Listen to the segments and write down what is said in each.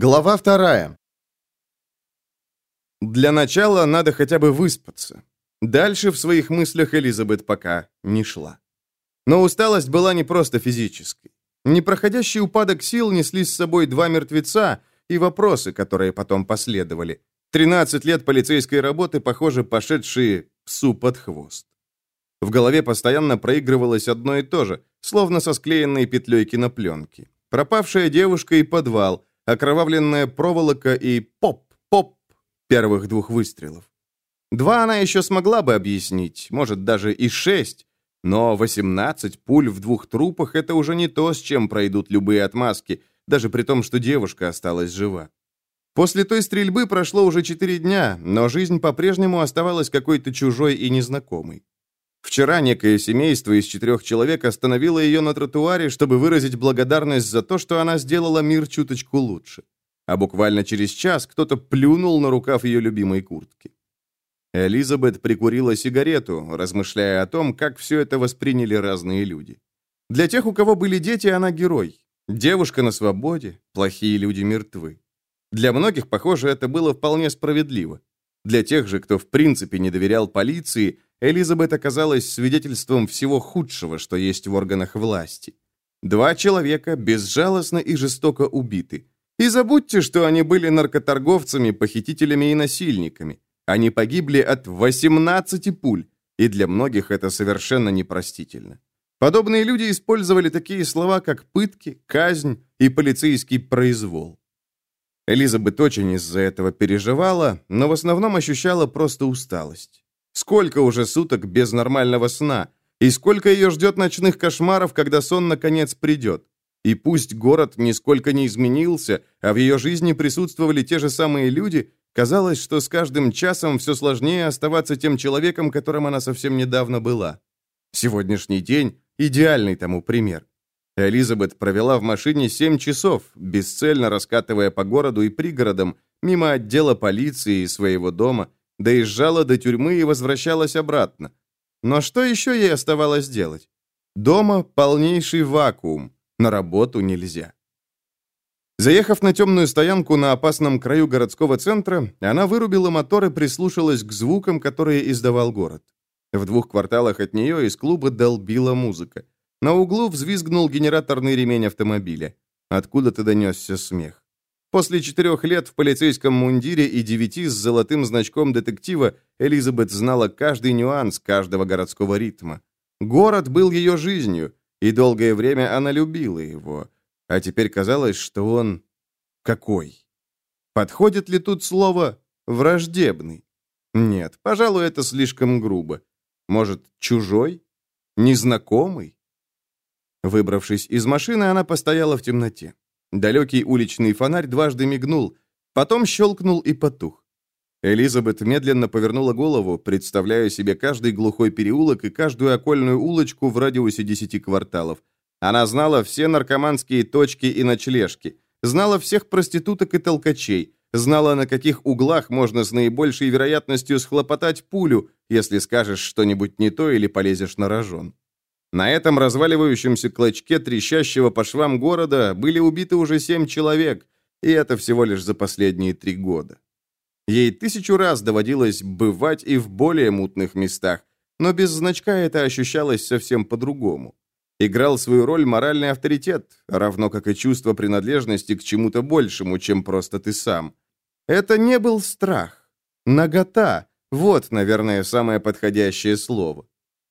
Глава вторая. Для начала надо хотя бы выспаться. Дальше в своих мыслях Элизабет пока не шла. Но усталость была не просто физической. Непроходящий упадок сил несли с собой два мертвеца и вопросы, которые потом последовали. 13 лет полицейской работы, похоже, пошедшие псу под хвост. В голове постоянно проигрывалось одно и то же, словно со склеенной петлей кинопленки. Пропавшая девушка и подвал, окровавленная проволока и поп-поп первых двух выстрелов. Два она еще смогла бы объяснить, может, даже и шесть, но 18 пуль в двух трупах — это уже не то, с чем пройдут любые отмазки, даже при том, что девушка осталась жива. После той стрельбы прошло уже четыре дня, но жизнь по-прежнему оставалась какой-то чужой и незнакомой. Вчера некое семейство из четырех человек остановило ее на тротуаре, чтобы выразить благодарность за то, что она сделала мир чуточку лучше. А буквально через час кто-то плюнул на рукав ее любимой куртки. Элизабет прикурила сигарету, размышляя о том, как все это восприняли разные люди. Для тех, у кого были дети, она герой. Девушка на свободе, плохие люди мертвы. Для многих, похоже, это было вполне справедливо. Для тех же, кто в принципе не доверял полиции, Элизабет оказалась свидетельством всего худшего, что есть в органах власти. Два человека безжалостно и жестоко убиты. И забудьте, что они были наркоторговцами, похитителями и насильниками. Они погибли от 18 пуль, и для многих это совершенно непростительно. Подобные люди использовали такие слова, как пытки, казнь и полицейский произвол. Элизабет очень из-за этого переживала, но в основном ощущала просто усталость. Сколько уже суток без нормального сна, и сколько ее ждет ночных кошмаров, когда сон наконец придет. И пусть город нисколько не изменился, а в ее жизни присутствовали те же самые люди, казалось, что с каждым часом все сложнее оставаться тем человеком, которым она совсем недавно была. Сегодняшний день – идеальный тому пример. Элизабет провела в машине 7 часов, бесцельно раскатывая по городу и пригородам, мимо отдела полиции и своего дома, доезжала до тюрьмы и возвращалась обратно. Но что еще ей оставалось делать? Дома полнейший вакуум, на работу нельзя. Заехав на темную стоянку на опасном краю городского центра, она вырубила мотор и прислушалась к звукам, которые издавал город. В двух кварталах от нее из клуба долбила музыка. На углу взвизгнул генераторный ремень автомобиля. Откуда-то донесся смех. После четырех лет в полицейском мундире и девяти с золотым значком детектива Элизабет знала каждый нюанс каждого городского ритма. Город был ее жизнью, и долгое время она любила его. А теперь казалось, что он... какой? Подходит ли тут слово «враждебный»? Нет, пожалуй, это слишком грубо. Может, чужой? Незнакомый? Выбравшись из машины, она постояла в темноте. Далекий уличный фонарь дважды мигнул, потом щелкнул и потух. Элизабет медленно повернула голову, представляя себе каждый глухой переулок и каждую окольную улочку в радиусе десяти кварталов. Она знала все наркоманские точки и ночлежки, знала всех проституток и толкачей, знала, на каких углах можно с наибольшей вероятностью схлопотать пулю, если скажешь что-нибудь не то или полезешь на рожон. На этом разваливающемся клочке трещащего по швам города были убиты уже семь человек, и это всего лишь за последние три года. Ей тысячу раз доводилось бывать и в более мутных местах, но без значка это ощущалось совсем по-другому. Играл свою роль моральный авторитет, равно как и чувство принадлежности к чему-то большему, чем просто ты сам. Это не был страх. Нагота. Вот, наверное, самое подходящее слово.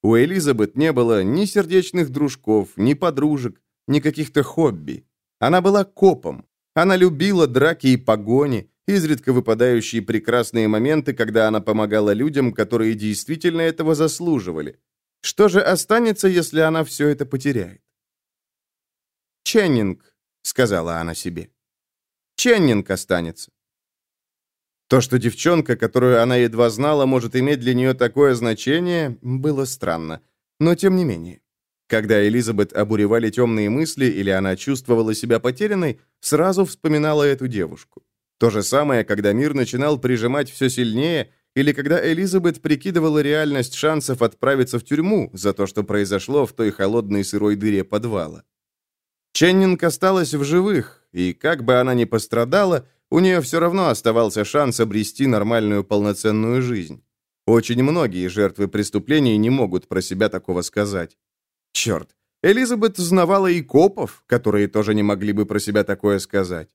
У Элизабет не было ни сердечных дружков, ни подружек, ни каких-то хобби. Она была копом. Она любила драки и погони, изредка выпадающие прекрасные моменты, когда она помогала людям, которые действительно этого заслуживали. Что же останется, если она все это потеряет? «Ченнинг», — сказала она себе. «Ченнинг останется. То, что девчонка, которую она едва знала, может иметь для нее такое значение, было странно. Но тем не менее. Когда Элизабет обуревали темные мысли или она чувствовала себя потерянной, сразу вспоминала эту девушку. То же самое, когда мир начинал прижимать все сильнее, или когда Элизабет прикидывала реальность шансов отправиться в тюрьму за то, что произошло в той холодной сырой дыре подвала. Ченнинг осталась в живых, и как бы она ни пострадала, у нее все равно оставался шанс обрести нормальную полноценную жизнь. Очень многие жертвы преступлений не могут про себя такого сказать. Черт, Элизабет знавала и копов, которые тоже не могли бы про себя такое сказать.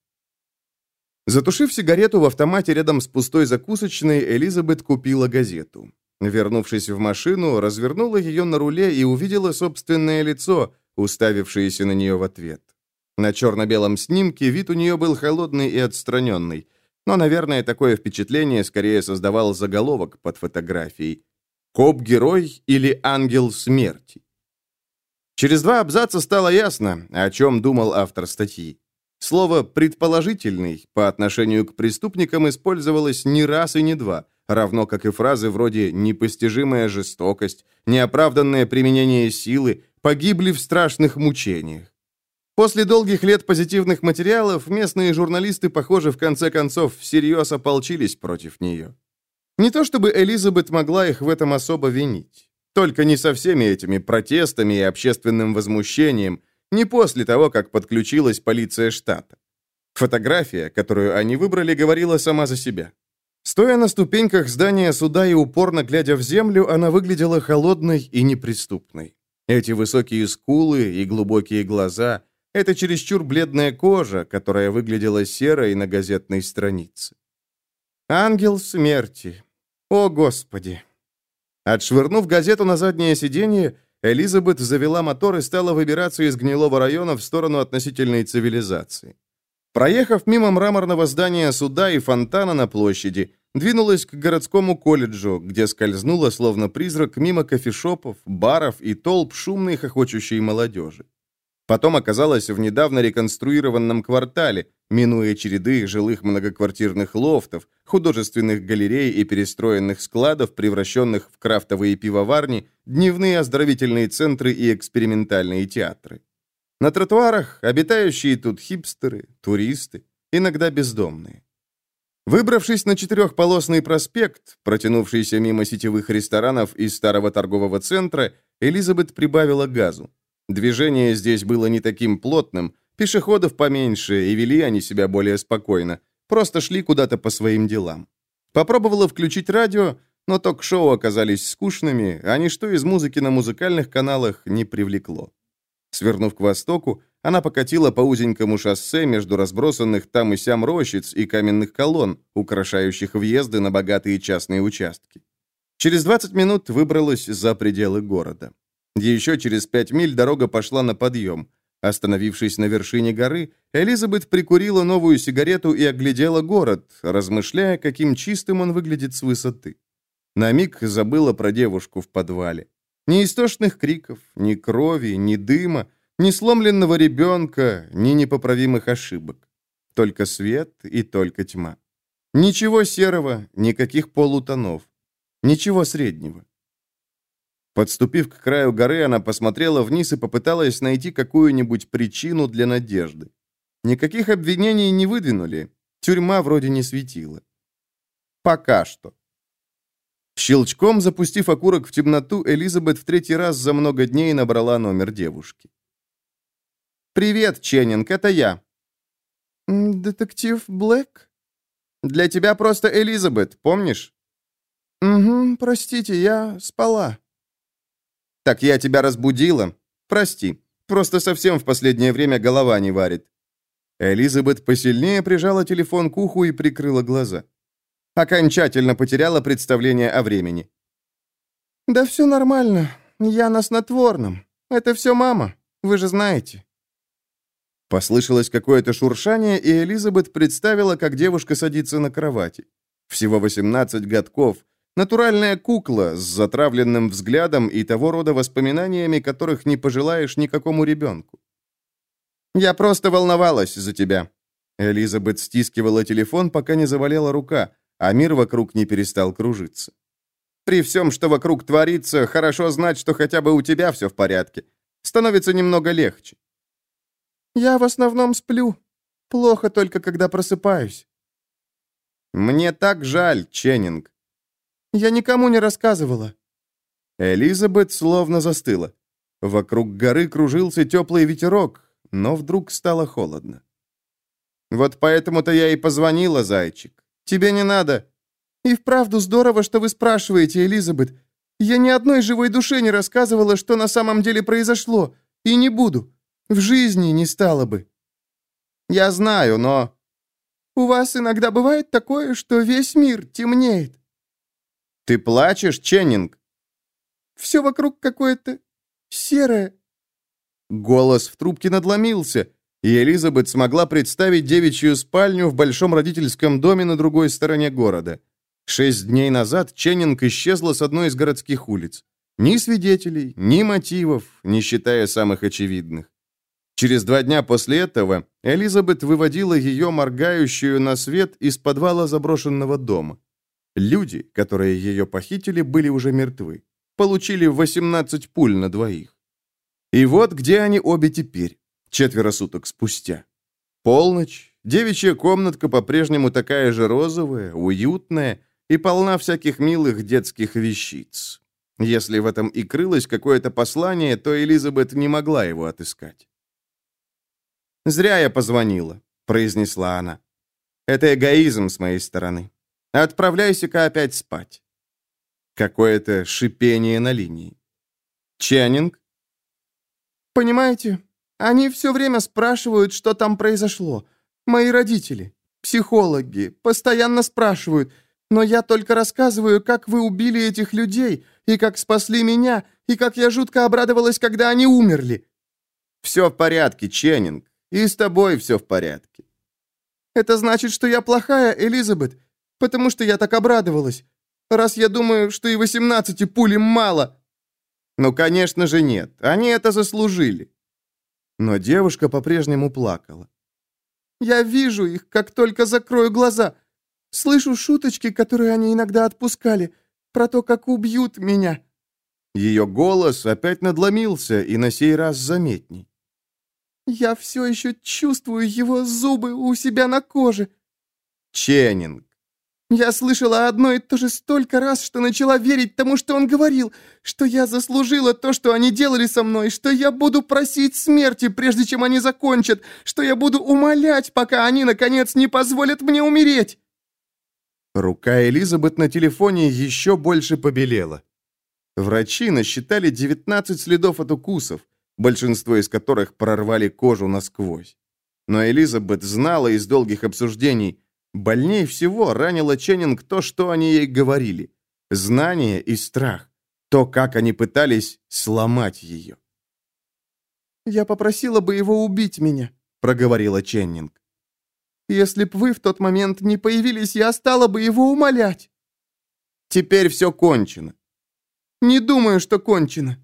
Затушив сигарету в автомате рядом с пустой закусочной, Элизабет купила газету. Вернувшись в машину, развернула ее на руле и увидела собственное лицо, уставившееся на нее в ответ. На черно-белом снимке вид у нее был холодный и отстраненный, но, наверное, такое впечатление скорее создавал заголовок под фотографией. «Коп-герой» или «Ангел смерти». Через два абзаца стало ясно, о чем думал автор статьи. Слово «предположительный» по отношению к преступникам использовалось не раз и не два, равно как и фразы вроде «непостижимая жестокость», «неоправданное применение силы», «погибли в страшных мучениях». После долгих лет позитивных материалов местные журналисты, похоже, в конце концов всерьез ополчились против нее. Не то чтобы Элизабет могла их в этом особо винить. Только не со всеми этими протестами и общественным возмущением, не после того, как подключилась полиция штата. Фотография, которую они выбрали, говорила сама за себя. Стоя на ступеньках здания суда и упорно глядя в землю, она выглядела холодной и неприступной. Эти высокие скулы и глубокие глаза, это чересчур бледная кожа, которая выглядела серой на газетной странице. «Ангел смерти! О, Господи!» Отшвырнув газету на заднее сиденье, Элизабет завела мотор и стала выбираться из гнилого района в сторону относительной цивилизации. Проехав мимо мраморного здания суда и фонтана на площади, двинулась к городскому колледжу, где скользнула, словно призрак, мимо кофешопов, баров и толп шумной хохочущей молодежи. Потом оказалась в недавно реконструированном квартале, минуя череды жилых многоквартирных лофтов, художественных галерей и перестроенных складов, превращенных в крафтовые пивоварни, дневные оздоровительные центры и экспериментальные театры. На тротуарах обитающие тут хипстеры, туристы, иногда бездомные. Выбравшись на четырехполосный проспект, протянувшийся мимо сетевых ресторанов и старого торгового центра, Элизабет прибавила газу. Движение здесь было не таким плотным, пешеходов поменьше, и вели они себя более спокойно, просто шли куда-то по своим делам. Попробовала включить радио, но ток-шоу оказались скучными, а ничто из музыки на музыкальных каналах не привлекло. Свернув к востоку, она покатила по узенькому шоссе между разбросанных там и сям рощиц и каменных колонн, украшающих въезды на богатые частные участки. Через 20 минут выбралась за пределы города. Еще через пять миль дорога пошла на подъем. Остановившись на вершине горы, Элизабет прикурила новую сигарету и оглядела город, размышляя, каким чистым он выглядит с высоты. На миг забыла про девушку в подвале. Ни истошных криков, ни крови, ни дыма, ни сломленного ребенка, ни непоправимых ошибок. Только свет и только тьма. Ничего серого, никаких полутонов. Ничего среднего. Подступив к краю горы, она посмотрела вниз и попыталась найти какую-нибудь причину для надежды. Никаких обвинений не выдвинули. Тюрьма вроде не светила. Пока что. Щелчком запустив окурок в темноту, Элизабет в третий раз за много дней набрала номер девушки. «Привет, Ченнинг, это я». «Детектив Блэк?» «Для тебя просто Элизабет, помнишь?» «Угу, простите, я спала». «Так я тебя разбудила? Прости, просто совсем в последнее время голова не варит». Элизабет посильнее прижала телефон к уху и прикрыла глаза. Окончательно потеряла представление о времени. «Да все нормально. Я на снотворном. Это все мама. Вы же знаете». Послышалось какое-то шуршание, и Элизабет представила, как девушка садится на кровати. Всего 18 годков, Натуральная кукла с затравленным взглядом и того рода воспоминаниями, которых не пожелаешь никакому ребенку. «Я просто волновалась за тебя». Элизабет стискивала телефон, пока не заболела рука, а мир вокруг не перестал кружиться. «При всем, что вокруг творится, хорошо знать, что хотя бы у тебя все в порядке. Становится немного легче». «Я в основном сплю. Плохо только, когда просыпаюсь». «Мне так жаль, Ченнинг. Я никому не рассказывала». Элизабет словно застыла. Вокруг горы кружился теплый ветерок, но вдруг стало холодно. «Вот поэтому-то я и позвонила, зайчик. Тебе не надо...» «И вправду здорово, что вы спрашиваете, Элизабет. Я ни одной живой душе не рассказывала, что на самом деле произошло, и не буду. В жизни не стало бы». «Я знаю, но...» «У вас иногда бывает такое, что весь мир темнеет». «Ты плачешь, Ченнинг?» «Все вокруг какое-то серое». Голос в трубке надломился, и Элизабет смогла представить девичью спальню в большом родительском доме на другой стороне города. Шесть дней назад Ченнинг исчезла с одной из городских улиц. Ни свидетелей, ни мотивов, не считая самых очевидных. Через два дня после этого Элизабет выводила ее, моргающую, на свет из подвала заброшенного дома. Люди, которые ее похитили, были уже мертвы. Получили 18 пуль на двоих. И вот где они обе теперь, четверо суток спустя. Полночь, девичья комнатка по-прежнему такая же розовая, уютная и полна всяких милых детских вещиц. Если в этом и крылось какое-то послание, то Элизабет не могла его отыскать. «Зря я позвонила», — произнесла она. «Это эгоизм с моей стороны. Отправляйся-ка опять спать». Какое-то шипение на линии. «Ченнинг?» «Понимаете, они все время спрашивают, что там произошло. Мои родители, психологи, постоянно спрашивают, но я только рассказываю, как вы убили этих людей, и как спасли меня, и как я жутко обрадовалась, когда они умерли». «Все в порядке, Ченнинг. И с тобой все в порядке». «Это значит, что я плохая, Элизабет, потому что я так обрадовалась. Раз я думаю, что и восемнадцати пулем мало». «Ну, конечно же, нет. Они это заслужили». Но девушка по-прежнему плакала. «Я вижу их, как только закрою глаза. Слышу шуточки, которые они иногда отпускали, про то, как убьют меня». Ее голос опять надломился и на сей раз заметней. Я все еще чувствую его зубы у себя на коже. Ченнинг. Я слышала одно и то же столько раз, что начала верить тому, что он говорил, что я заслужила то, что они делали со мной, что я буду просить смерти, прежде чем они закончат, что я буду умолять, пока они, наконец, не позволят мне умереть. Рука Элизабет на телефоне еще больше побелела. Врачи насчитали 19 следов от укусов большинство из которых прорвали кожу насквозь. Но Элизабет знала из долгих обсуждений, больнее всего ранило Ченнинг то, что они ей говорили. Знание и страх. То, как они пытались сломать ее. «Я попросила бы его убить меня», — проговорила Ченнинг. «Если б вы в тот момент не появились, я стала бы его умолять». «Теперь все кончено». «Не думаю, что кончено».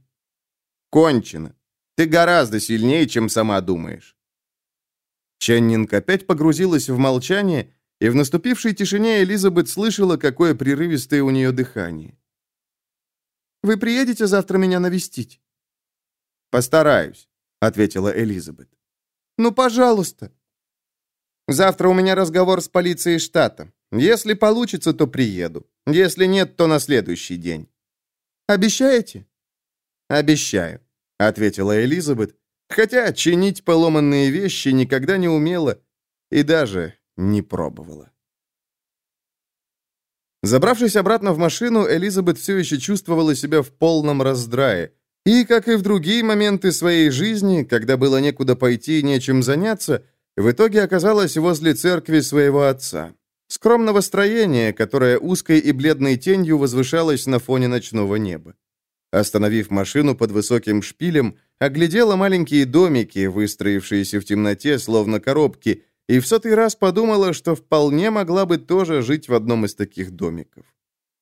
«Кончено. Ты гораздо сильнее, чем сама думаешь». Ченнинг опять погрузилась в молчание, и в наступившей тишине Элизабет слышала, какое прерывистое у нее дыхание. «Вы приедете завтра меня навестить?» «Постараюсь», — ответила Элизабет. «Ну, пожалуйста». «Завтра у меня разговор с полицией штата. Если получится, то приеду. Если нет, то на следующий день». «Обещаете?» «Обещаю». — ответила Элизабет, хотя чинить поломанные вещи никогда не умела и даже не пробовала. Забравшись обратно в машину, Элизабет все еще чувствовала себя в полном раздрае. И, как и в другие моменты своей жизни, когда было некуда пойти и нечем заняться, в итоге оказалась возле церкви своего отца. Скромного строения, которое узкой и бледной тенью возвышалось на фоне ночного неба. Остановив машину под высоким шпилем, оглядела маленькие домики, выстроившиеся в темноте, словно коробки, и в сотый раз подумала, что вполне могла бы тоже жить в одном из таких домиков.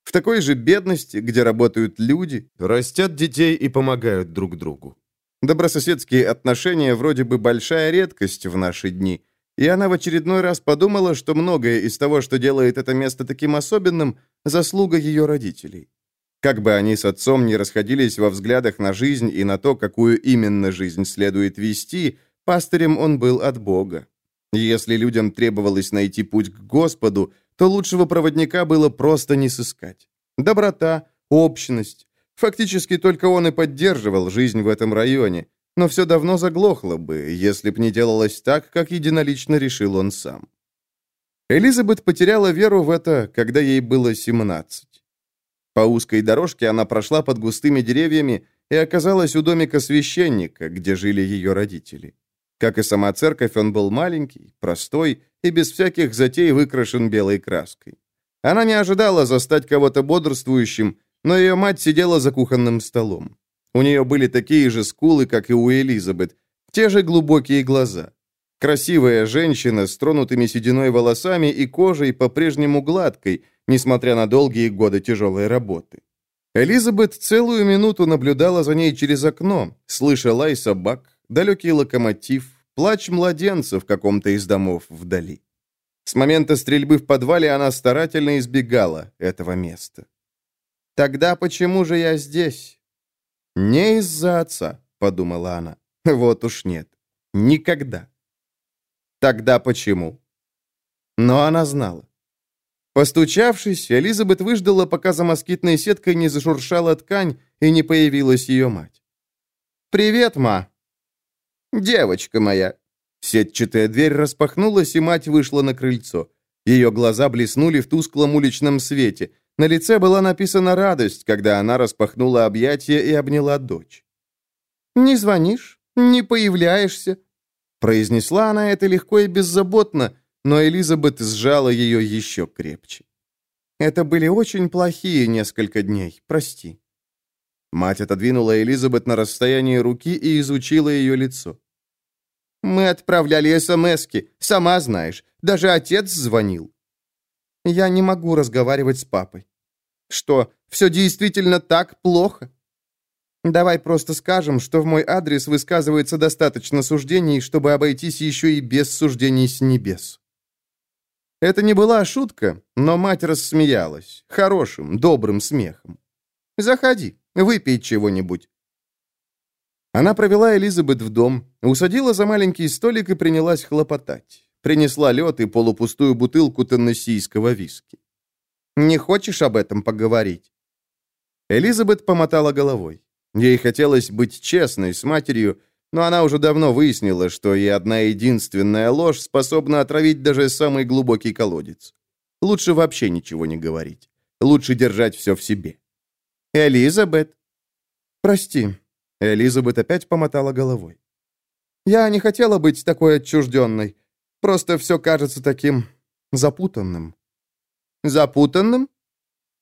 В такой же бедности, где работают люди, растят детей и помогают друг другу. Добрососедские отношения вроде бы большая редкость в наши дни, и она в очередной раз подумала, что многое из того, что делает это место таким особенным, заслуга ее родителей. Как бы они с отцом не расходились во взглядах на жизнь и на то, какую именно жизнь следует вести, пастырем он был от Бога. Если людям требовалось найти путь к Господу, то лучшего проводника было просто не сыскать. Доброта, общность. Фактически только он и поддерживал жизнь в этом районе. но все давно заглохло бы, если б не делалось так, как единолично решил он сам. Элизабет потеряла веру в это, когда ей было 17. По узкой дорожке она прошла под густыми деревьями и оказалась у домика священника, где жили ее родители. Как и сама церковь, он был маленький, простой и без всяких затей выкрашен белой краской. Она не ожидала застать кого-то бодрствующим, но ее мать сидела за кухонным столом. У нее были такие же скулы, как и у Элизабет, те же глубокие глаза. Красивая женщина с тронутыми сединой волосами и кожей по-прежнему гладкой, несмотря на долгие годы тяжелой работы. Элизабет целую минуту наблюдала за ней через окно, слыша лай собак, далекий локомотив, плач младенца в каком-то из домов вдали. С момента стрельбы в подвале она старательно избегала этого места. «Тогда почему же я здесь?» «Не из-за отца», — подумала она. «Вот уж нет. Никогда». «Тогда почему?» Но она знала. Постучавшись, Элизабет выждала, пока за москитной сеткой не зашуршала ткань и не появилась ее мать. «Привет, ма!» «Девочка моя, Сетчатая дверь распахнулась, и мать вышла на крыльцо. Ее глаза блеснули в тусклом уличном свете. На лице была написана радость, когда она распахнула объятия и обняла дочь. «Не звонишь? Не появляешься?» Произнесла она это легко и беззаботно, но Элизабет сжала ее еще крепче. «Это были очень плохие несколько дней, прости». Мать отодвинула Элизабет на расстояние руки и изучила ее лицо. Мы отправляли СМСки, сама знаешь. Даже отец звонил. Я не могу разговаривать с папой. Что, все действительно так плохо? Давай просто скажем, что в мой адрес высказывается достаточно суждений, чтобы обойтись еще и без суждений с небес. Это не была шутка, но мать рассмеялась. Хорошим, добрым смехом. «Заходи, выпей чего-нибудь. Она провела Элизабет в дом, усадила за маленький столик и принялась хлопотать. Принесла лед и полупустую бутылку теннессийского виски. «Не хочешь об этом поговорить?» Элизабет помотала головой. Ей хотелось быть честной с матерью, но она уже давно выяснила, что и одна единственная ложь способна отравить даже самый глубокий колодец. Лучше вообще ничего не говорить. Лучше держать все в себе. «Элизабет!» «Прости, Элизабет опять помотала головой. «Я не хотела быть такой отчужденной. Просто все кажется таким запутанным». «Запутанным?»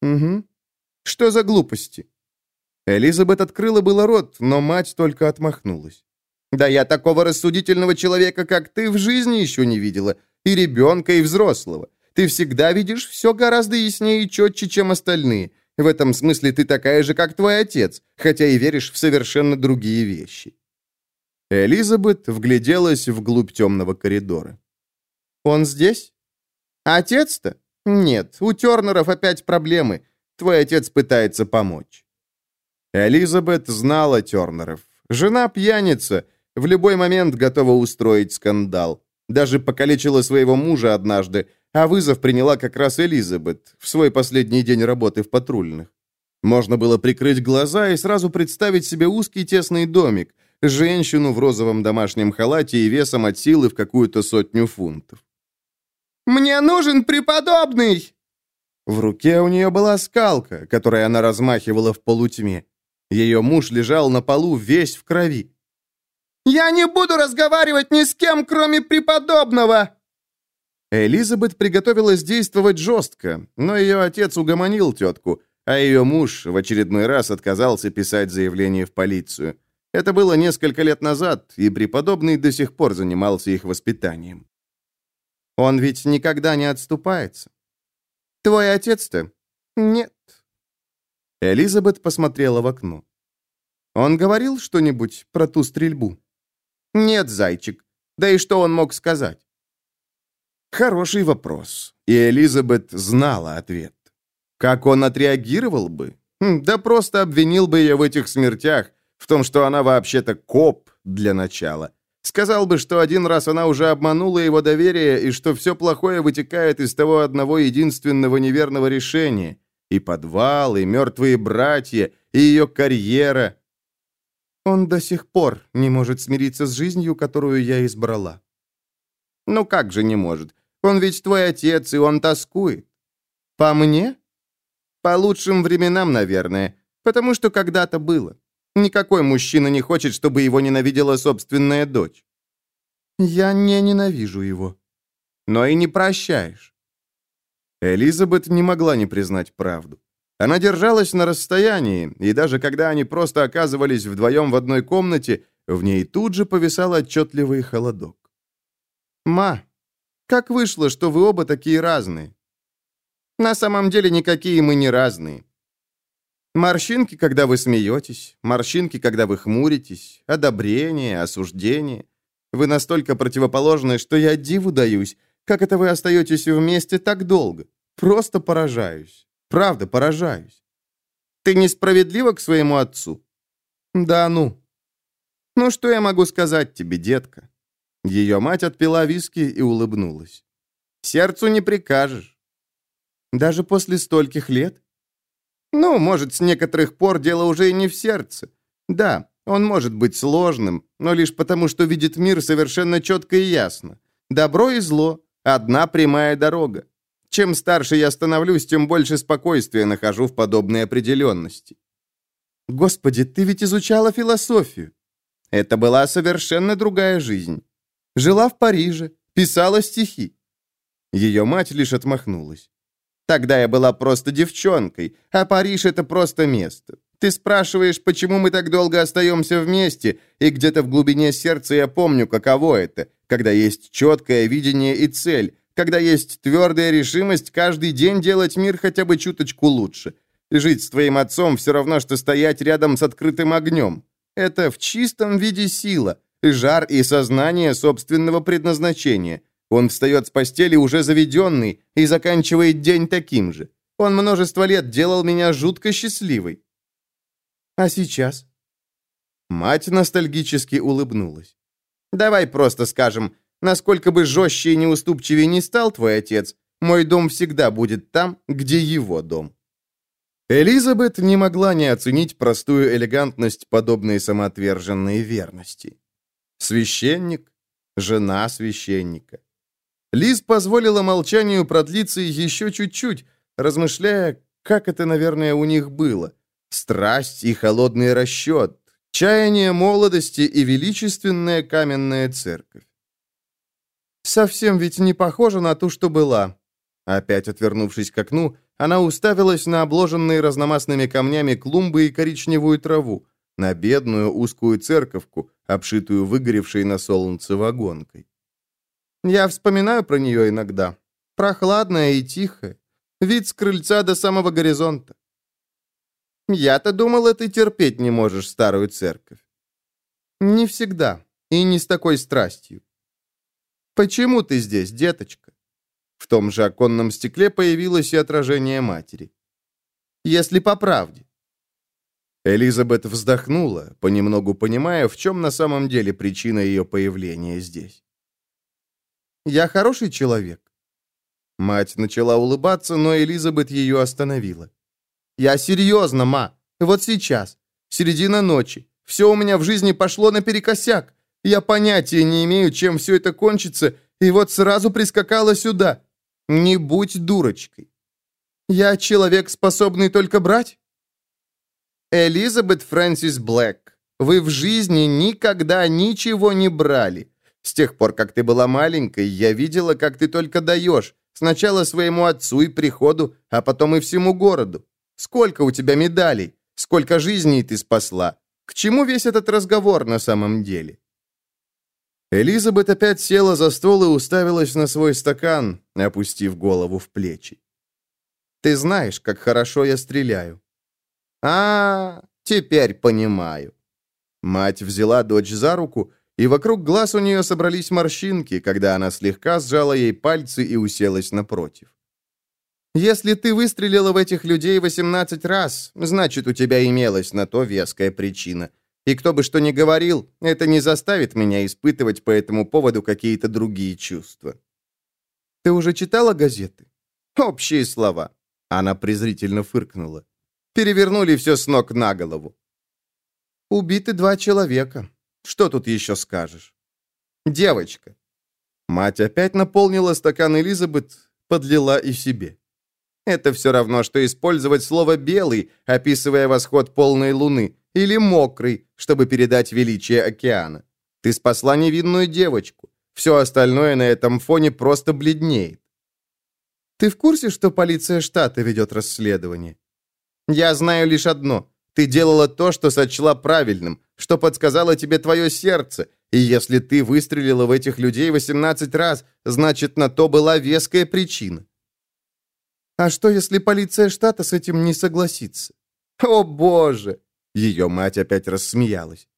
«Угу. Что за глупости?» Элизабет открыла было рот, но мать только отмахнулась. «Да я такого рассудительного человека, как ты, в жизни еще не видела. И ребенка, и взрослого. Ты всегда видишь все гораздо яснее и четче, чем остальные. В этом смысле ты такая же, как твой отец, хотя и веришь в совершенно другие вещи». Элизабет вгляделась вглубь темного коридора. «Он здесь?» «Отец-то? Нет, у Тернеров опять проблемы. Твой отец пытается помочь». Элизабет знала Тернеров. Жена пьяница, в любой момент готова устроить скандал. Даже покалечила своего мужа однажды, а вызов приняла как раз Элизабет в свой последний день работы в патрульных. Можно было прикрыть глаза и сразу представить себе узкий тесный домик, женщину в розовом домашнем халате и весом от силы в какую-то сотню фунтов. «Мне нужен преподобный!» В руке у нее была скалка, которой она размахивала в полутьме. Ее муж лежал на полу весь в крови. «Я не буду разговаривать ни с кем, кроме преподобного!» Элизабет приготовилась действовать жестко, но ее отец угомонил тетку, а ее муж в очередной раз отказался писать заявление в полицию. Это было несколько лет назад, и преподобный до сих пор занимался их воспитанием. Он ведь никогда не отступается. Твой отец-то? Нет. Элизабет посмотрела в окно. Он говорил что-нибудь про ту стрельбу? Нет, зайчик. Да и что он мог сказать? Хороший вопрос. И Элизабет знала ответ. Как он отреагировал бы? Хм, да просто обвинил бы ее в этих смертях, в том, что она вообще-то коп для начала. Сказал бы, что один раз она уже обманула его доверие, и что все плохое вытекает из того одного единственного неверного решения. И подвал, и мертвые братья, и ее карьера. Он до сих пор не может смириться с жизнью, которую я избрала». «Ну как же не может? Он ведь твой отец, и он тоскует». «По мне?» «По лучшим временам, наверное, потому что когда-то было. Никакой мужчина не хочет, чтобы его ненавидела собственная дочь». «Я не ненавижу его». «Но и не прощаешь». Элизабет не могла не признать правду. Она держалась на расстоянии, и даже когда они просто оказывались вдвоем в одной комнате, в ней тут же повисал отчетливый холодок. «Ма, как вышло, что вы оба такие разные?» «На самом деле никакие мы не разные. Морщинки, когда вы смеетесь, морщинки, когда вы хмуритесь, одобрение, осуждение. Вы настолько противоположны, что я диву даюсь, как это вы остаетесь вместе так долго. Просто поражаюсь. Правда, поражаюсь. Ты несправедлива к своему отцу? Да ну. Ну, что я могу сказать тебе, детка? Ее мать отпила виски и улыбнулась. Сердцу не прикажешь. Даже после стольких лет? Ну, может, с некоторых пор дело уже и не в сердце. Да, он может быть сложным, но лишь потому, что видит мир совершенно четко и ясно. Добро и зло – одна прямая дорога. Чем старше я становлюсь, тем больше спокойствия нахожу в подобной определенности. Господи, ты ведь изучала философию. Это была совершенно другая жизнь. Жила в Париже, писала стихи. Ее мать лишь отмахнулась. Тогда я была просто девчонкой, а Париж — это просто место. Ты спрашиваешь, почему мы так долго остаемся вместе, и где-то в глубине сердца я помню, каково это, когда есть четкое видение и цель, когда есть твердая решимость каждый день делать мир хотя бы чуточку лучше. Жить с твоим отцом все равно, что стоять рядом с открытым огнем. Это в чистом виде сила, жар и сознание собственного предназначения. Он встает с постели уже заведенный и заканчивает день таким же. Он множество лет делал меня жутко счастливой. А сейчас? Мать ностальгически улыбнулась. Давай просто скажем, Насколько бы жестче и неуступчивее не стал твой отец, мой дом всегда будет там, где его дом». Элизабет не могла не оценить простую элегантность подобной самоотверженной верности. Священник, жена священника. Лиз позволила молчанию продлиться еще чуть-чуть, размышляя, как это, наверное, у них было. Страсть и холодный расчет, чаяние молодости и величественная каменная церковь. Совсем ведь не похожа на ту, что была. Опять отвернувшись к окну, она уставилась на обложенные разномастными камнями клумбы и коричневую траву, на бедную узкую церковку, обшитую выгоревшей на солнце вагонкой. Я вспоминаю про нее иногда. Прохладная и тихая. Вид с крыльца до самого горизонта. Я-то думала, ты терпеть не можешь старую церковь. Не всегда. И не с такой страстью. «Почему ты здесь, деточка?» В том же оконном стекле появилось и отражение матери. «Если по правде». Элизабет вздохнула, понемногу понимая, в чем на самом деле причина ее появления здесь. «Я хороший человек». Мать начала улыбаться, но Элизабет ее остановила. «Я серьезно, ма. Вот сейчас. Середина ночи. Все у меня в жизни пошло наперекосяк. Я понятия не имею, чем все это кончится, и вот сразу прискакала сюда. Не будь дурочкой. Я человек, способный только брать? Элизабет Фрэнсис Блэк, вы в жизни никогда ничего не брали. С тех пор, как ты была маленькой, я видела, как ты только даешь. Сначала своему отцу и приходу, а потом и всему городу. Сколько у тебя медалей? Сколько жизней ты спасла? К чему весь этот разговор на самом деле? Элизабет опять села за стол и уставилась на свой стакан, опустив голову в плечи. «Ты знаешь, как хорошо я стреляю». «А, теперь понимаю». Мать взяла дочь за руку, и вокруг глаз у нее собрались морщинки, когда она слегка сжала ей пальцы и уселась напротив. «Если ты выстрелила в этих людей 18 раз, значит, у тебя имелась на то веская причина. И кто бы что ни говорил, это не заставит меня испытывать по этому поводу какие-то другие чувства. Ты уже читала газеты? Общие слова. Она презрительно фыркнула. Перевернули все с ног на голову. Убиты два человека. Что тут еще скажешь? Девочка. Мать опять наполнила стакан Элизабет, подлила и себе. Это все равно, что использовать слово «белый», описывая восход полной луны, или «мокрый», чтобы передать величие океана. Ты спасла невинную девочку. Все остальное на этом фоне просто бледнеет. Ты в курсе, что полиция штата ведет расследование? Я знаю лишь одно. Ты делала то, что сочла правильным, что подсказало тебе твое сердце, и если ты выстрелила в этих людей 18 раз, значит, на то была веская причина. А что, если полиция штата с этим не согласится? О, боже! Ее мать опять рассмеялась.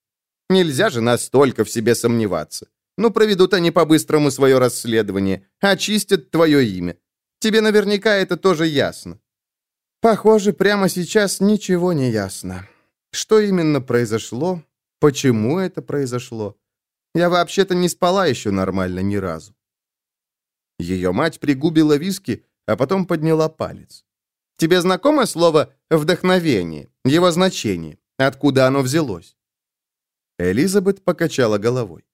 Нельзя же настолько в себе сомневаться. Ну, проведут они по-быстрому свое расследование, очистят твое имя. Тебе наверняка это тоже ясно. Похоже, прямо сейчас ничего не ясно. Что именно произошло? Почему это произошло? Я вообще-то не спала еще нормально ни разу. Ее мать пригубила виски, а потом подняла палец. Тебе знакомо слово «вдохновение», его значение, откуда оно взялось? Элизабет покачала головой.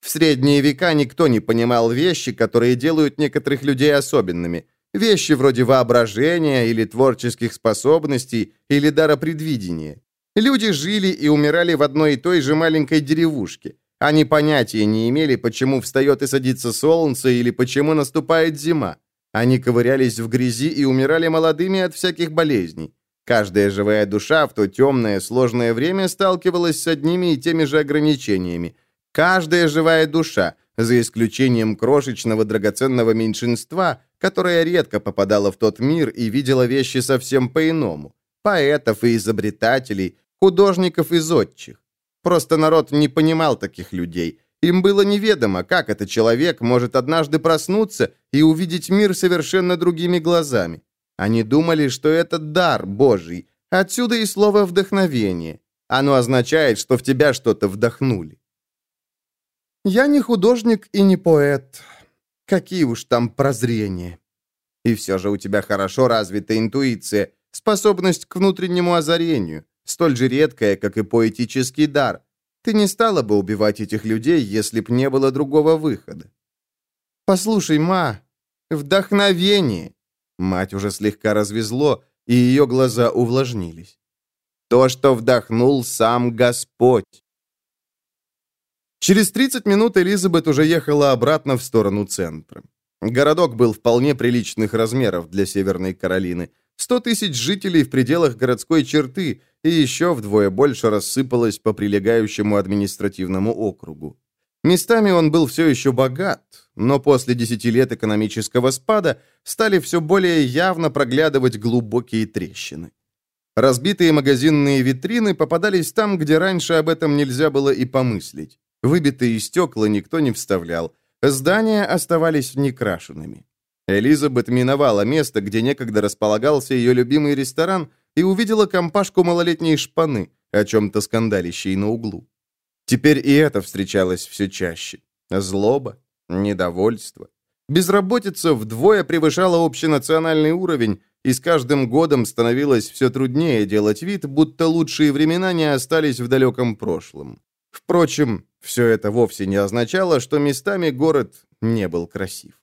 В средние века никто не понимал вещи, которые делают некоторых людей особенными. Вещи вроде воображения или творческих способностей, или дара предвидения. Люди жили и умирали в одной и той же маленькой деревушке. Они понятия не имели, почему встает и садится солнце или почему наступает зима. Они ковырялись в грязи и умирали молодыми от всяких болезней. Каждая живая душа в то темное, сложное время сталкивалась с одними и теми же ограничениями. Каждая живая душа, за исключением крошечного драгоценного меньшинства, которое редко попадало в тот мир и видело вещи совсем по-иному. Поэтов и изобретателей, художников и зодчих. Просто народ не понимал таких людей. Им было неведомо, как этот человек может однажды проснуться и увидеть мир совершенно другими глазами. Они думали, что это дар Божий. Отсюда и слово «вдохновение». Оно означает, что в тебя что-то вдохнули. «Я не художник и не поэт. Какие уж там прозрения. И все же у тебя хорошо развита интуиция, способность к внутреннему озарению столь же редкое, как и поэтический дар. Ты не стала бы убивать этих людей, если б не было другого выхода. Послушай, ма, вдохновение. Мать уже слегка развезло, и ее глаза увлажнились. То, что вдохнул сам Господь. Через 30 минут Элизабет уже ехала обратно в сторону центра. Городок был вполне приличных размеров для Северной Каролины. 100 тысяч жителей в пределах городской черты, и еще вдвое больше рассыпалось по прилегающему административному округу. Местами он был все еще богат, но после десяти лет экономического спада стали все более явно проглядывать глубокие трещины. Разбитые магазинные витрины попадались там, где раньше об этом нельзя было и помыслить. Выбитые стекла никто не вставлял. Здания оставались некрашенными. Элизабет миновала место, где некогда располагался ее любимый ресторан, и увидела компашку малолетней шпаны, о чем-то скандалящей на углу. Теперь и это встречалось все чаще. Злоба, недовольство. Безработица вдвое превышала общенациональный уровень, и с каждым годом становилось все труднее делать вид, будто лучшие времена не остались в далеком прошлом. Впрочем, все это вовсе не означало, что местами город не был красив.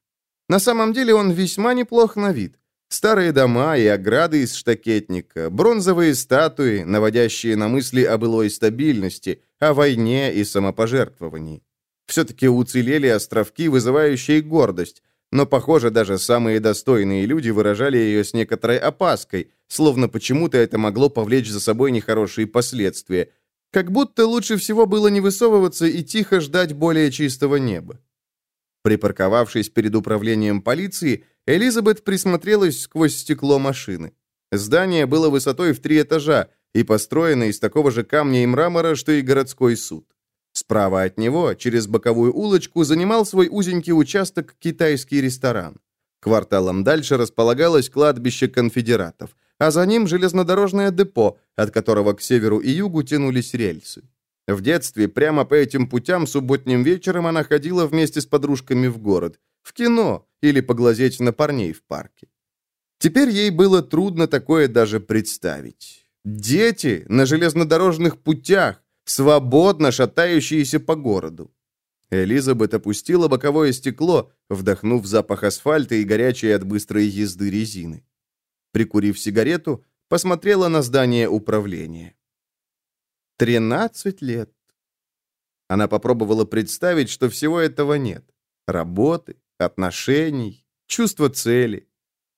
На самом деле он весьма неплох на вид. Старые дома и ограды из штакетника, бронзовые статуи, наводящие на мысли о былой стабильности, о войне и самопожертвовании. Все-таки уцелели островки, вызывающие гордость, но, похоже, даже самые достойные люди выражали ее с некоторой опаской, словно почему-то это могло повлечь за собой нехорошие последствия, как будто лучше всего было не высовываться и тихо ждать более чистого неба. Припарковавшись перед управлением полиции, Элизабет присмотрелась сквозь стекло машины. Здание было высотой в три этажа и построено из такого же камня и мрамора, что и городской суд. Справа от него, через боковую улочку, занимал свой узенький участок китайский ресторан. Кварталом дальше располагалось кладбище конфедератов, а за ним железнодорожное депо, от которого к северу и югу тянулись рельсы. В детстве прямо по этим путям субботним вечером она ходила вместе с подружками в город, в кино или поглазеть на парней в парке. Теперь ей было трудно такое даже представить. Дети на железнодорожных путях, свободно шатающиеся по городу. Элизабет опустила боковое стекло, вдохнув запах асфальта и горячей от быстрой езды резины. Прикурив сигарету, посмотрела на здание управления. «Тринадцать лет». Она попробовала представить, что всего этого нет. Работы, отношений, чувства цели.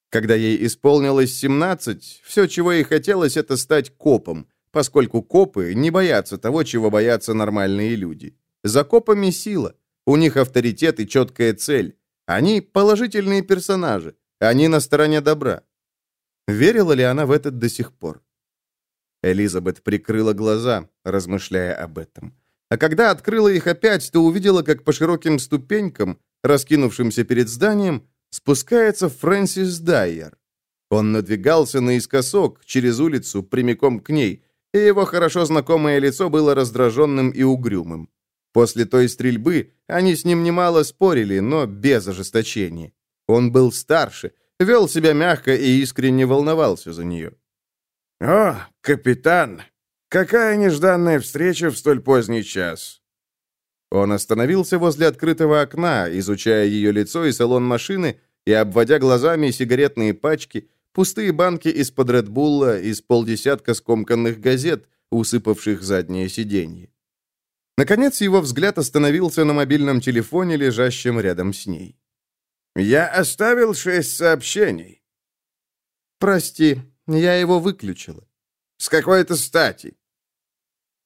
Когда ей исполнилось 17, все, чего ей хотелось, это стать копом, поскольку копы не боятся того, чего боятся нормальные люди. За копами сила. У них авторитет и четкая цель. Они положительные персонажи. Они на стороне добра. Верила ли она в это до сих пор? Элизабет прикрыла глаза, размышляя об этом. А когда открыла их опять, то увидела, как по широким ступенькам, раскинувшимся перед зданием, спускается Фрэнсис Дайер. Он надвигался наискосок, через улицу, прямиком к ней, и его хорошо знакомое лицо было раздраженным и угрюмым. После той стрельбы они с ним немало спорили, но без ожесточения. Он был старше, вел себя мягко и искренне волновался за нее. «О, капитан, какая нежданная встреча в столь поздний час!» Он остановился возле открытого окна, изучая ее лицо и салон машины, и обводя глазами сигаретные пачки, пустые банки из-под Редбулла из полдесятка скомканных газет, усыпавших заднее сиденье. Наконец его взгляд остановился на мобильном телефоне, лежащем рядом с ней. «Я оставил шесть сообщений». «Прости, я его выключила». «С какой-то стати?»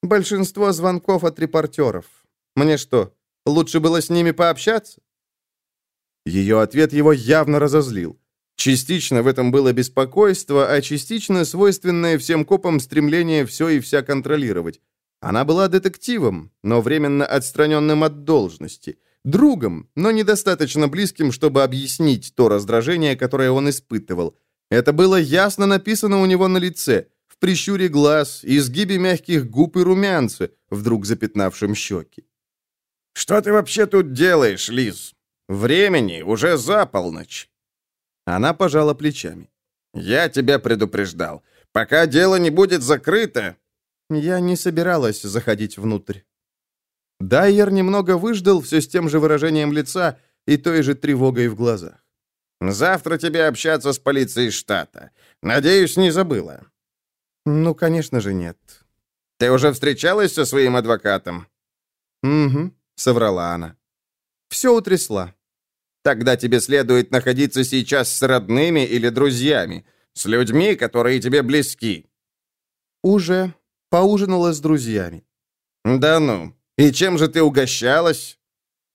«Большинство звонков от репортеров. Мне что, лучше было с ними пообщаться?» Ее ответ его явно разозлил. Частично в этом было беспокойство, а частично свойственное всем копам стремление все и вся контролировать. Она была детективом, но временно отстраненным от должности, другом, но недостаточно близким, чтобы объяснить то раздражение, которое он испытывал. Это было ясно написано у него на лице, в прищуре глаз, изгибе мягких губ и румянце, вдруг запятнавшем щеки. «Что ты вообще тут делаешь, Лиз? Времени уже за полночь». Она пожала плечами. «Я тебя предупреждал. Пока дело не будет закрыто...» Я не собиралась заходить внутрь. Дайер немного выждал все с тем же выражением лица и той же тревогой в глазах. «Завтра тебе общаться с полицией штата. Надеюсь, не забыла». «Ну, конечно же, нет». «Ты уже встречалась со своим адвокатом?» «Угу», — соврала она. «Все утрясла. Тогда тебе следует находиться сейчас с родными или друзьями, с людьми, которые тебе близки». «Уже поужинала с друзьями». «Да ну, и чем же ты угощалась?»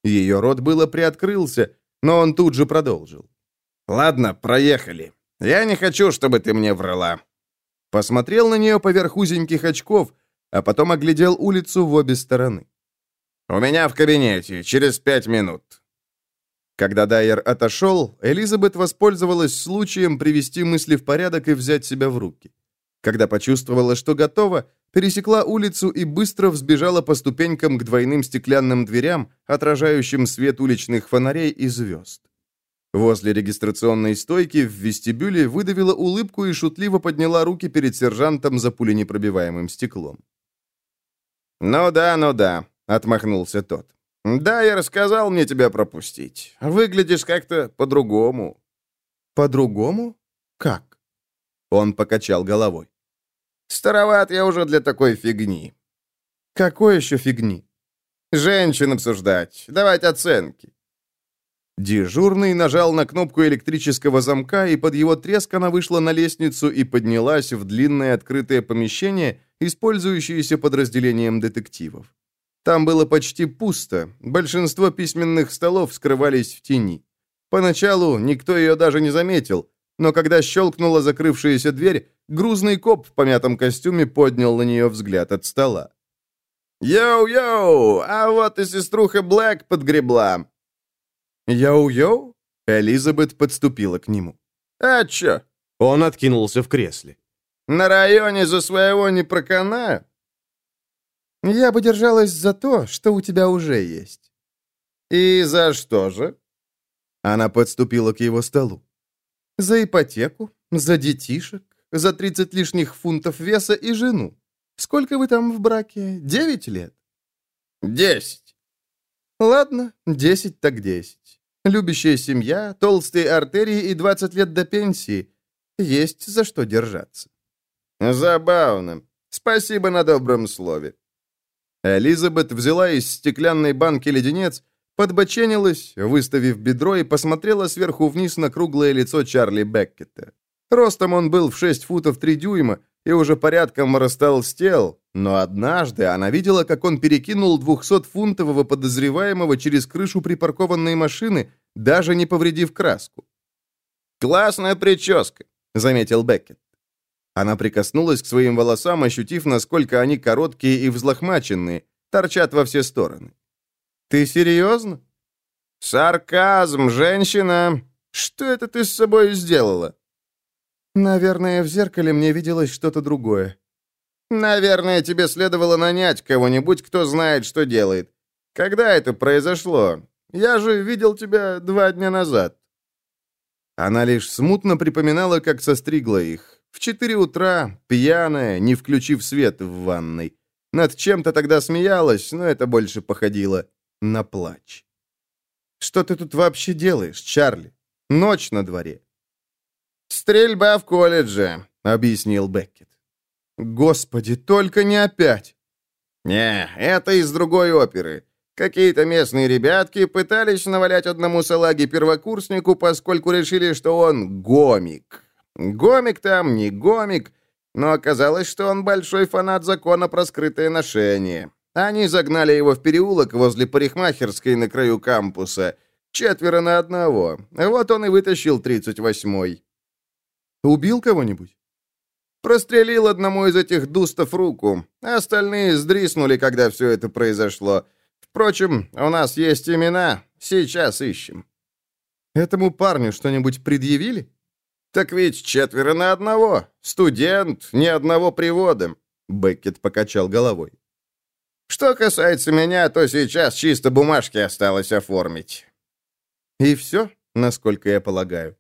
Ее рот было приоткрылся, но он тут же продолжил. «Ладно, проехали. Я не хочу, чтобы ты мне врала». Посмотрел на нее поверх узеньких очков, а потом оглядел улицу в обе стороны. «У меня в кабинете, через пять минут». Когда Дайер отошел, Элизабет воспользовалась случаем привести мысли в порядок и взять себя в руки. Когда почувствовала, что готова, пересекла улицу и быстро взбежала по ступенькам к двойным стеклянным дверям, отражающим свет уличных фонарей и звезд. Возле регистрационной стойки в вестибюле выдавила улыбку и шутливо подняла руки перед сержантом за пуленепробиваемым стеклом. «Ну да, ну да», — отмахнулся тот. «Да, я рассказал мне тебя пропустить. Выглядишь как-то по-другому». «По-другому? Как?» Он покачал головой. «Староват я уже для такой фигни». «Какой еще фигни?» «Женщин обсуждать, давать оценки». Дежурный нажал на кнопку электрического замка, и под его треск она вышла на лестницу и поднялась в длинное открытое помещение, использующееся подразделением детективов. Там было почти пусто, большинство письменных столов скрывались в тени. Поначалу никто ее даже не заметил, но когда щелкнула закрывшаяся дверь, грузный коп в помятом костюме поднял на нее взгляд от стола. «Йоу-йоу, а вот и сеструха Блэк подгребла!» «Йоу-йоу?» Элизабет подступила к нему. «А чё?» Он откинулся в кресле. «На районе за своего не проканаю?» Я бы держалась за то, что у тебя уже есть». «И за что же?» Она подступила к его столу. «За ипотеку, за детишек, за 30 лишних фунтов веса и жену. Сколько вы там в браке? Девять лет? Десять. Ладно, десять так десять. Любящая семья, толстые артерии и 20 лет до пенсии. Есть за что держаться. Забавно. Спасибо на добром слове. Элизабет взяла из стеклянной банки леденец, подбоченилась, выставив бедро и посмотрела сверху вниз на круглое лицо Чарли Беккета. Ростом он был в 6 футов 3 дюйма и уже порядком растолстел, но однажды она видела, как он перекинул 200-фунтового подозреваемого через крышу припаркованной машины, даже не повредив краску. «Классная прическа», — заметил Беккет. Она прикоснулась к своим волосам, ощутив, насколько они короткие и взлохмаченные, торчат во все стороны. «Ты серьезно?» «Сарказм, женщина! Что это ты с собой сделала?» «Наверное, в зеркале мне виделось что-то другое». «Наверное, тебе следовало нанять кого-нибудь, кто знает, что делает. Когда это произошло? Я же видел тебя два дня назад». Она лишь смутно припоминала, как состригла их, в четыре утра, пьяная, не включив свет в ванной. Над чем-то тогда смеялась, но это больше походило на плач. «Что ты тут вообще делаешь, Чарли? Ночь на дворе». «Стрельба в колледже», — объяснил Беккет. «Господи, только не опять!» «Не, это из другой оперы. Какие-то местные ребятки пытались навалять одному салаге-первокурснику, поскольку решили, что он гомик. Гомик там, не гомик, но оказалось, что он большой фанат закона про скрытое ношение. Они загнали его в переулок возле парикмахерской на краю кампуса. Четверо на одного. Вот он и вытащил тридцать восьмой. Убил кого-нибудь? Прострелил одному из этих дустов руку. Остальные сдриснули, когда все это произошло. Впрочем, у нас есть имена. Сейчас ищем. Этому парню что-нибудь предъявили? «Так ведь четверо на одного. Студент, ни одного привода». Беккет покачал головой. «Что касается меня, то сейчас чисто бумажки осталось оформить». «И все, насколько я полагаю?»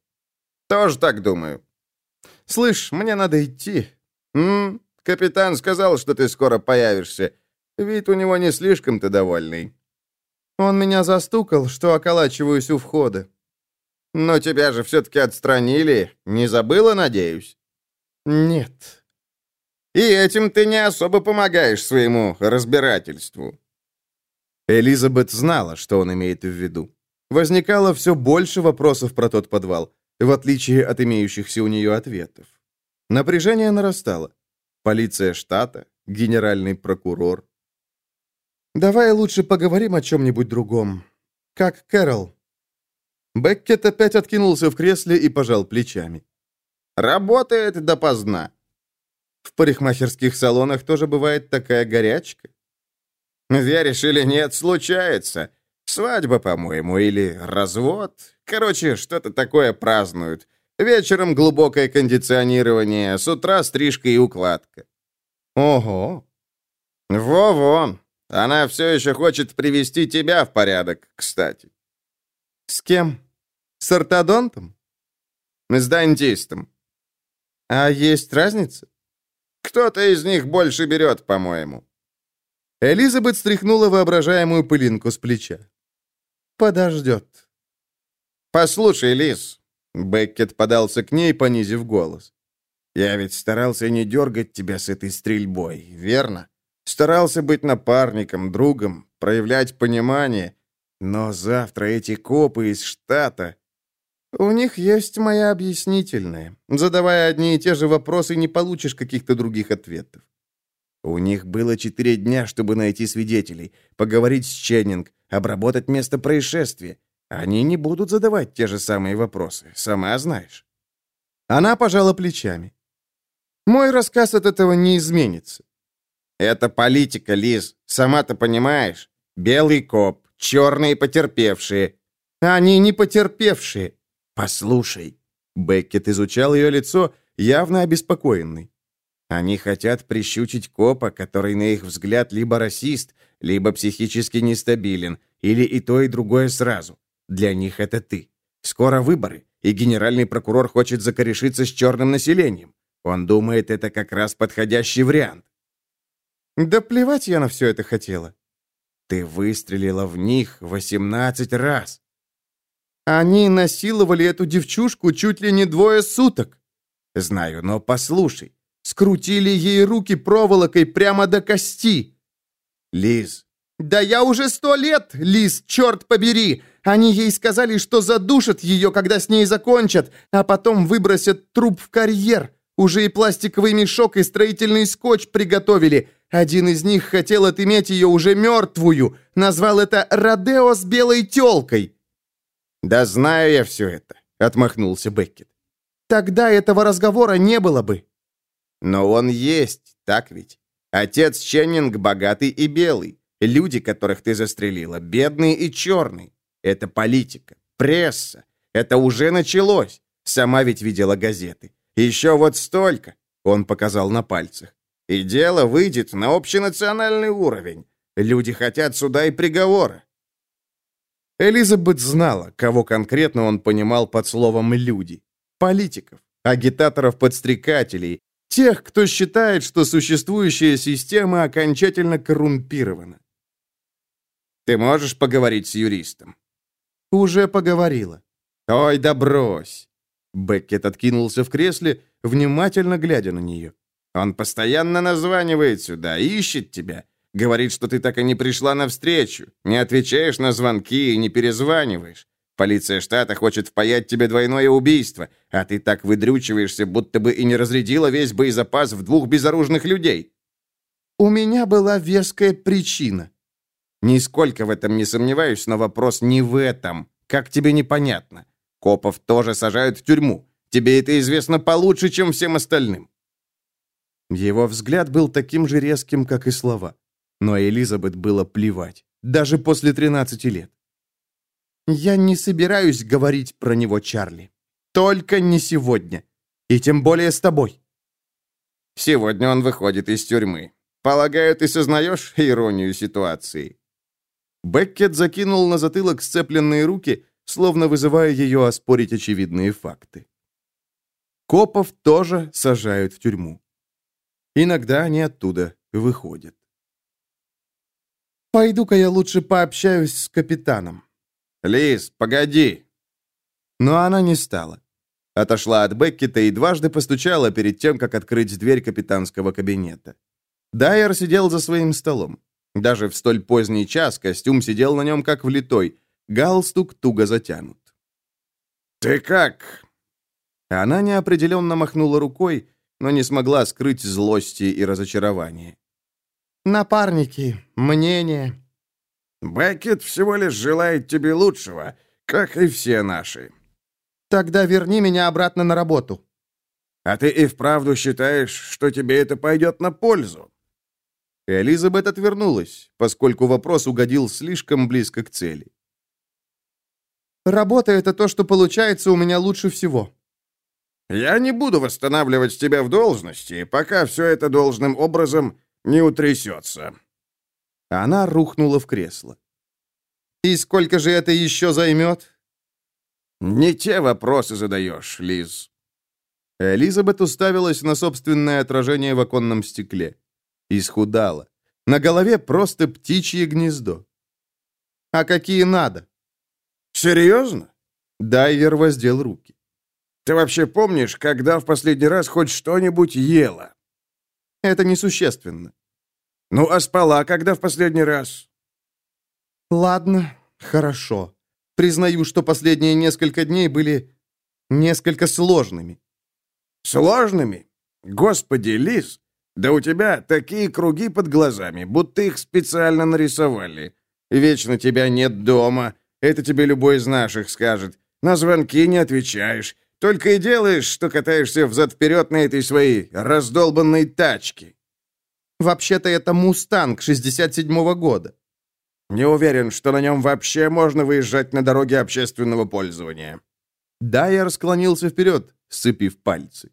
«Тоже так думаю». «Слышь, мне надо идти». «М? Капитан сказал, что ты скоро появишься. Вид у него не слишком-то довольный». «Он меня застукал, что околачиваюсь у входа». «Но тебя же все-таки отстранили. Не забыла, надеюсь?» «Нет». «И этим ты не особо помогаешь своему разбирательству». Элизабет знала, что он имеет в виду. Возникало все больше вопросов про тот подвал, в отличие от имеющихся у нее ответов. Напряжение нарастало. Полиция штата, генеральный прокурор. «Давай лучше поговорим о чем-нибудь другом. Как Кэрол?» Беккет опять откинулся в кресле и пожал плечами. «Работает допоздна». «В парикмахерских салонах тоже бывает такая горячка?» «Веришь или нет, случается. Свадьба, по-моему, или развод. Короче, что-то такое празднуют. Вечером глубокое кондиционирование, с утра стрижка и укладка». «Ого!» «Во-во! Она все еще хочет привести тебя в порядок, кстати». «С кем?» С ортодонтом? С дантистом. А есть разница? Кто-то из них больше берет, по-моему. Элизабет стряхнула воображаемую пылинку с плеча. Подождет. Послушай, Лиз. Беккет подался к ней, понизив голос. Я ведь старался не дергать тебя с этой стрельбой, верно? Старался быть напарником, другом, проявлять понимание. Но завтра эти копы из штата... «У них есть моя объяснительная. Задавая одни и те же вопросы, не получишь каких-то других ответов». У них было четыре дня, чтобы найти свидетелей, поговорить с Ченнинг, обработать место происшествия. Они не будут задавать те же самые вопросы, сама знаешь. Она пожала плечами. Мой рассказ от этого не изменится. Это политика, Лиз, сама-то понимаешь. Белый коп, черные потерпевшие. Они не потерпевшие. «Послушай». Беккет изучал ее лицо, явно обеспокоенный. «Они хотят прищучить копа, который, на их взгляд, либо расист, либо психически нестабилен, или и то, и другое сразу. Для них это ты. Скоро выборы, и генеральный прокурор хочет закорешиться с черным населением. Он думает, это как раз подходящий вариант. Да плевать я на все это хотела. Ты выстрелила в них 18 раз. Они насиловали эту девчушку чуть ли не двое суток. Знаю, но послушай. Скрутили ей руки проволокой прямо до кости. Лиз. Да я уже сто лет, Лиз, черт побери. Они ей сказали, что задушат ее, когда с ней закончат, а потом выбросят труп в карьер. Уже и пластиковый мешок, и строительный скотч приготовили. Один из них хотел отыметь ее уже мертвую. Назвал это «Родео с белой телкой». «Да знаю я все это», — отмахнулся Беккет. «Тогда этого разговора не было бы». «Но он есть, так ведь? Отец Ченнинг богатый и белый. Люди, которых ты застрелила, бедные и черные. Это политика, пресса. Это уже началось. Сама ведь видела газеты. Еще вот столько, он показал на пальцах. И дело выйдет на общенациональный уровень. Люди хотят суда и приговора. Элизабет знала, кого конкретно он понимал под словом «люди». Политиков, агитаторов-подстрекателей, тех, кто считает, что существующая система окончательно коррумпирована. «Ты можешь поговорить с юристом?» «Уже поговорила». «Ой, да брось!» Беккет откинулся в кресле, внимательно глядя на нее. «Он постоянно названивает сюда, ищет тебя. Говорит, что ты так и не пришла навстречу, не отвечаешь на звонки и не перезваниваешь. Полиция штата хочет впаять тебе двойное убийство, а ты так выдрючиваешься, будто бы и не разрядила весь боезапас в двух безоружных людей». «У меня была веская причина». «Нисколько в этом не сомневаюсь, но вопрос не в этом. Как тебе непонятно? Копов тоже сажают в тюрьму. Тебе это известно получше, чем всем остальным». Его взгляд был таким же резким, как и слова. Но Элизабет было плевать, даже после 13 лет. «Я не собираюсь говорить про него, Чарли. Только не сегодня. И тем более с тобой». «Сегодня он выходит из тюрьмы. Полагаю, ты сознаешь иронию ситуации?» Беккет закинул на затылок сцепленные руки, словно вызывая ее оспорить очевидные факты. Копов тоже сажают в тюрьму. Иногда они оттуда выходят. Пойду-ка я лучше пообщаюсь с капитаном. Лиз, погоди. Но она не стала. Отошла от Беккета и дважды постучала перед тем, как открыть дверь капитанского кабинета. Дайер сидел за своим столом. Даже в столь поздний час костюм сидел на нем как влитой, галстук туго затянут. «Ты как?» Она неопределенно махнула рукой, но не смогла скрыть злости и разочарования. Напарники, мнения. Беккет всего лишь желает тебе лучшего, как и все наши. Тогда верни меня обратно на работу. А ты и вправду считаешь, что тебе это пойдет на пользу? Элизабет отвернулась, поскольку вопрос угодил слишком близко к цели. Работа — это то, что получается у меня лучше всего. Я не буду восстанавливать тебя в должности, пока все это должным образом не утрясется». Она рухнула в кресло. «И сколько же это еще займет?» «Не те вопросы задаешь, Лиз». Элизабет уставилась на собственное отражение в оконном стекле. Исхудала. На голове просто птичье гнездо. «А какие надо?» «Серьезно?» Дайвер воздел руки. «Ты вообще помнишь, когда в последний раз хоть что-нибудь ела?» Это несущественно. Ну, а спала когда в последний раз? Ладно, хорошо. Признаю, что последние несколько дней были несколько сложными. Сложными? Господи, Лис, да у тебя такие круги под глазами, будто их специально нарисовали. Вечно тебя нет дома, это тебе любой из наших скажет. На звонки не отвечаешь. Только и делаешь, что катаешься взад-вперед на этой своей раздолбанной тачке. Вообще-то это «Мустанг» 67-го года. Не уверен, что на нем вообще можно выезжать на дороге общественного пользования. Дайер склонился вперед, сцепив пальцы.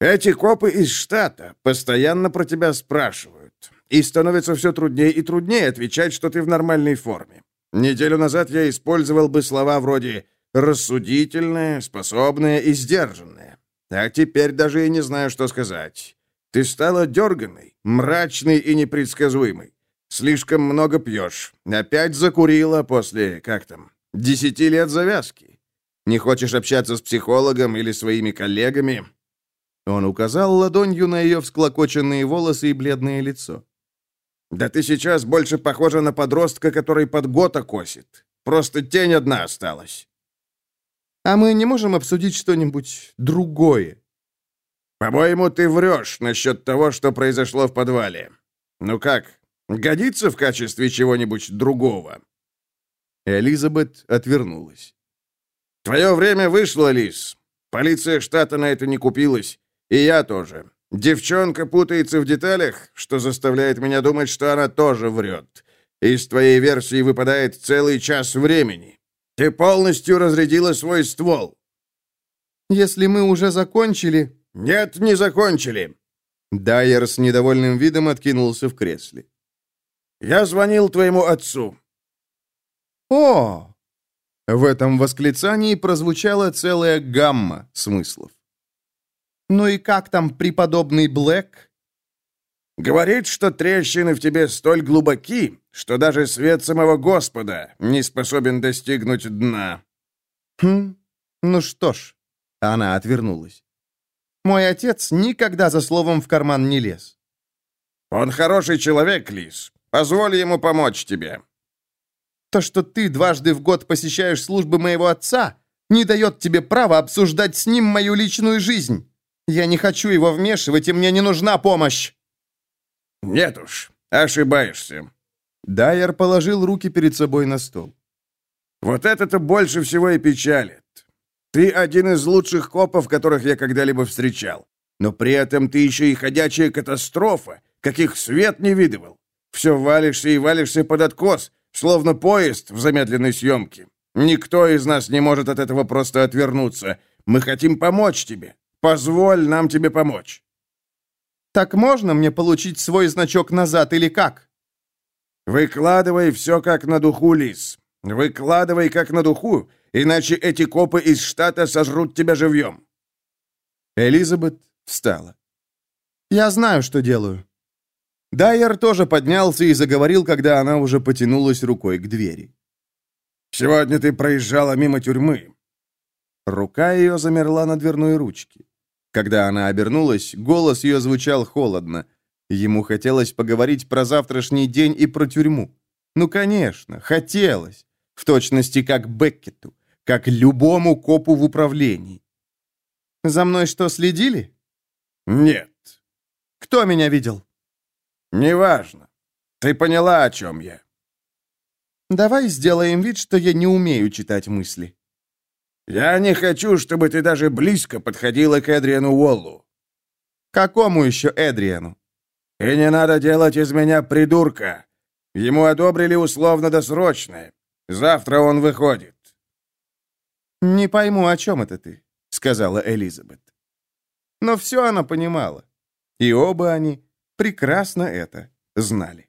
Эти копы из штата постоянно про тебя спрашивают. И становится все труднее и труднее отвечать, что ты в нормальной форме. Неделю назад я использовал бы слова вроде рассудительная, способная и сдержанная. А теперь даже и не знаю, что сказать. Ты стала дерганой, мрачной и непредсказуемой. Слишком много пьешь. Опять закурила после, как там, десяти лет завязки. Не хочешь общаться с психологом или своими коллегами?» Он указал ладонью на ее всклокоченные волосы и бледное лицо. «Да ты сейчас больше похожа на подростка, который под гота косит. Просто тень одна осталась». «А мы не можем обсудить что-нибудь другое?» «По-моему, ты врешь насчет того, что произошло в подвале. Ну как, годится в качестве чего-нибудь другого?» Элизабет отвернулась. «Твое время вышло, Лис. Полиция штата на это не купилась. И я тоже. Девчонка путается в деталях, что заставляет меня думать, что она тоже врет. Из твоей версии выпадает целый час времени. Ты полностью разрядила свой ствол». «Если мы уже закончили...» «Нет, не закончили». Дайер с недовольным видом откинулся в кресле. «Я звонил твоему отцу». «О!» В этом восклицании прозвучала целая гамма смыслов. «Ну и как там преподобный Блэк?» «Говорит, что трещины в тебе столь глубоки, что даже свет самого Господа не способен достигнуть дна». «Хм, ну что ж», — она отвернулась. Мой отец никогда за словом в карман не лез. Он хороший человек, Лис. Позволь ему помочь тебе. То, что ты дважды в год посещаешь службы моего отца, не дает тебе права обсуждать с ним мою личную жизнь. Я не хочу его вмешивать, и мне не нужна помощь. Нет уж, ошибаешься. Дайер положил руки перед собой на стол. Вот это-то больше всего и печалит. Ты один из лучших копов, которых я когда-либо встречал. Но при этом ты еще и ходячая катастрофа, каких свет не видывал. Все валишься и валишься под откос, словно поезд в замедленной съемке. Никто из нас не может от этого просто отвернуться. Мы хотим помочь тебе. Позволь нам тебе помочь». «Так можно мне получить свой значок назад или как?» «Выкладывай все как на духу, Лис. Выкладывай как на духу, иначе эти копы из штата сожрут тебя живьем». Элизабет встала. «Я знаю, что делаю». Дайер тоже поднялся и заговорил, когда она уже потянулась рукой к двери. «Сегодня ты проезжала мимо тюрьмы». Рука ее замерла на дверной ручке. Когда она обернулась, голос ее звучал холодно. Ему хотелось поговорить про завтрашний день и про тюрьму. Ну, конечно, хотелось. В точности как Беккету, как любому копу в управлении. «За мной что, следили?» «Нет». «Кто меня видел?» «Неважно. Ты поняла, о чем я». «Давай сделаем вид, что я не умею читать мысли». «Я не хочу, чтобы ты даже близко подходила к Эдриану Уоллу». «Какому еще Эдриану?» «И не надо делать из меня придурка. Ему одобрили условно-досрочное. Завтра он выходит». «Не пойму, о чем это ты», — сказала Элизабет. Но все она понимала. И оба они прекрасно это знали.